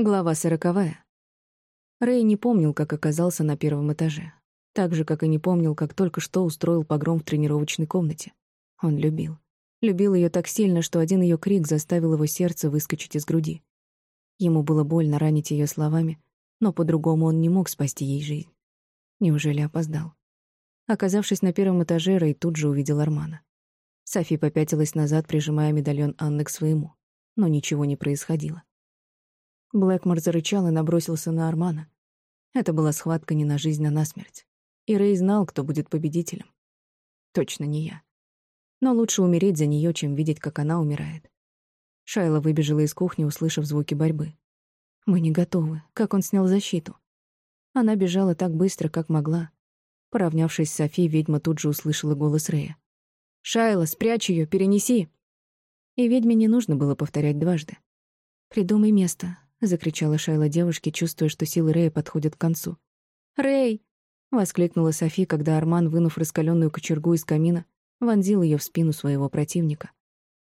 Глава сороковая. Рэй не помнил, как оказался на первом этаже. Так же, как и не помнил, как только что устроил погром в тренировочной комнате. Он любил. Любил ее так сильно, что один ее крик заставил его сердце выскочить из груди. Ему было больно ранить ее словами, но по-другому он не мог спасти ей жизнь. Неужели опоздал? Оказавшись на первом этаже, Рэй тут же увидел Армана. Софи попятилась назад, прижимая медальон Анны к своему. Но ничего не происходило. Блэкмор зарычал и набросился на Армана. Это была схватка не на жизнь, а на смерть. И Рэй знал, кто будет победителем. Точно не я. Но лучше умереть за нее, чем видеть, как она умирает. Шайла выбежала из кухни, услышав звуки борьбы. Мы не готовы. Как он снял защиту? Она бежала так быстро, как могла. Поравнявшись с Софи, ведьма тут же услышала голос Рэя. «Шайла, спрячь ее, перенеси!» И ведьме не нужно было повторять дважды. «Придумай место. — закричала Шайла девушке, чувствуя, что силы Рэя подходят к концу. «Рэй!» — воскликнула Софи, когда Арман, вынув раскаленную кочергу из камина, вонзил ее в спину своего противника.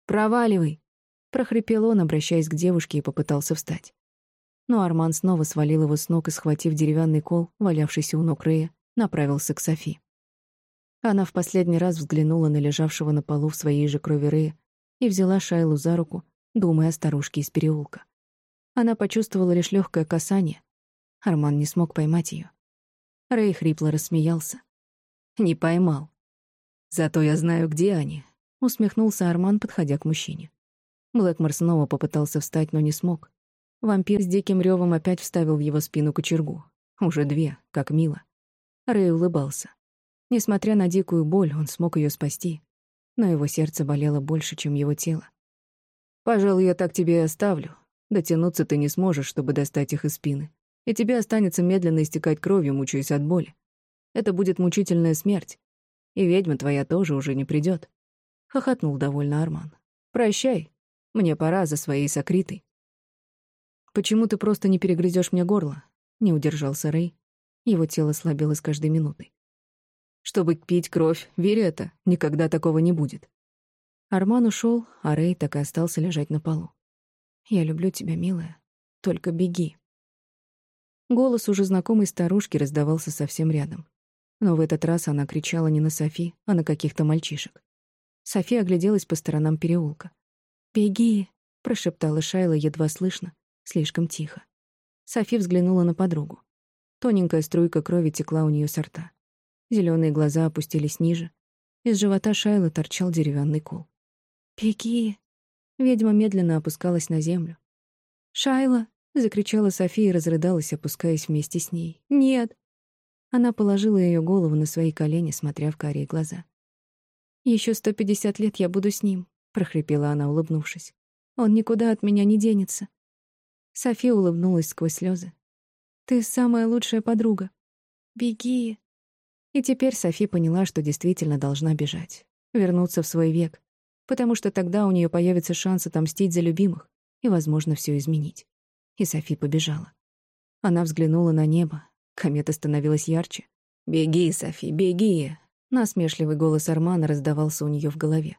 «Проваливай!» — прохрипел он, обращаясь к девушке, и попытался встать. Но Арман снова свалил его с ног и, схватив деревянный кол, валявшийся у ног Рэя, направился к Софи. Она в последний раз взглянула на лежавшего на полу в своей же крови Рэя и взяла Шайлу за руку, думая о старушке из переулка. Она почувствовала лишь легкое касание. Арман не смог поймать ее. Рэй хрипло рассмеялся. «Не поймал. Зато я знаю, где они», — усмехнулся Арман, подходя к мужчине. Блэкмор снова попытался встать, но не смог. Вампир с диким ревом опять вставил в его спину кочергу. Уже две, как мило. Рэй улыбался. Несмотря на дикую боль, он смог ее спасти, но его сердце болело больше, чем его тело. «Пожалуй, я так тебе и оставлю», Дотянуться ты не сможешь, чтобы достать их из спины. И тебе останется медленно истекать кровью, мучаясь от боли. Это будет мучительная смерть. И ведьма твоя тоже уже не придет. Хохотнул довольно Арман. Прощай. Мне пора за своей сокритой. Почему ты просто не перегрызешь мне горло? Не удержался Рэй. Его тело слабело с каждой минутой. Чтобы пить кровь, верь это, никогда такого не будет. Арман ушел, а Рэй так и остался лежать на полу. Я люблю тебя, милая. Только беги. Голос уже знакомой старушки раздавался совсем рядом. Но в этот раз она кричала не на Софи, а на каких-то мальчишек. Софи огляделась по сторонам переулка. «Беги!» — прошептала Шайла едва слышно, слишком тихо. Софи взглянула на подругу. Тоненькая струйка крови текла у нее со рта. Зеленые глаза опустились ниже. Из живота Шайлы торчал деревянный кол. «Беги!» Ведьма медленно опускалась на землю. «Шайла!» — закричала София и разрыдалась, опускаясь вместе с ней. «Нет!» Она положила ее голову на свои колени, смотря в карие глаза. Еще сто пятьдесят лет я буду с ним», — прохрипела она, улыбнувшись. «Он никуда от меня не денется». София улыбнулась сквозь слезы. «Ты самая лучшая подруга. Беги!» И теперь Софи поняла, что действительно должна бежать. Вернуться в свой век, потому что тогда у нее появится шанс отомстить за любимых и, возможно, все изменить. И Софи побежала. Она взглянула на небо. Комета становилась ярче. «Беги, Софи, беги!» Насмешливый голос Армана раздавался у нее в голове,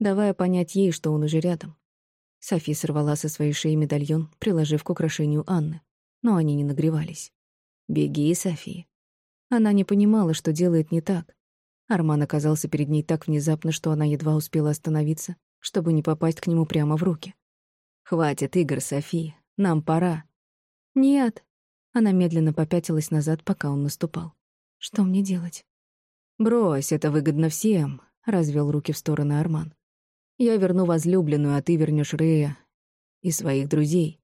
давая понять ей, что он уже рядом. Софи сорвала со своей шеи медальон, приложив к украшению Анны, но они не нагревались. «Беги, Софи!» Она не понимала, что делает не так, Арман оказался перед ней так внезапно, что она едва успела остановиться, чтобы не попасть к нему прямо в руки. «Хватит игр, Софи, нам пора». «Нет». Она медленно попятилась назад, пока он наступал. «Что мне делать?» «Брось, это выгодно всем», — развел руки в стороны Арман. «Я верну возлюбленную, а ты вернешь Рея и своих друзей.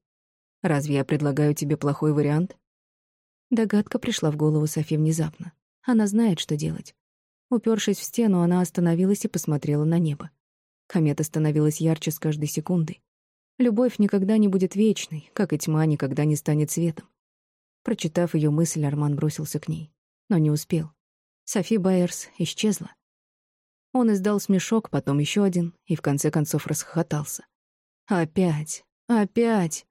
Разве я предлагаю тебе плохой вариант?» Догадка пришла в голову Софи внезапно. Она знает, что делать. Упершись в стену, она остановилась и посмотрела на небо. Комета становилась ярче с каждой секундой. Любовь никогда не будет вечной, как и тьма никогда не станет светом. Прочитав ее мысль, Арман бросился к ней, но не успел. Софи Байерс исчезла. Он издал смешок, потом еще один, и в конце концов расхохотался. «Опять! Опять!»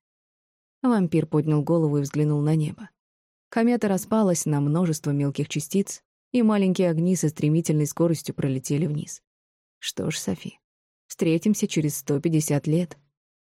Вампир поднял голову и взглянул на небо. Комета распалась на множество мелких частиц, и маленькие огни со стремительной скоростью пролетели вниз. Что ж, Софи, встретимся через 150 лет.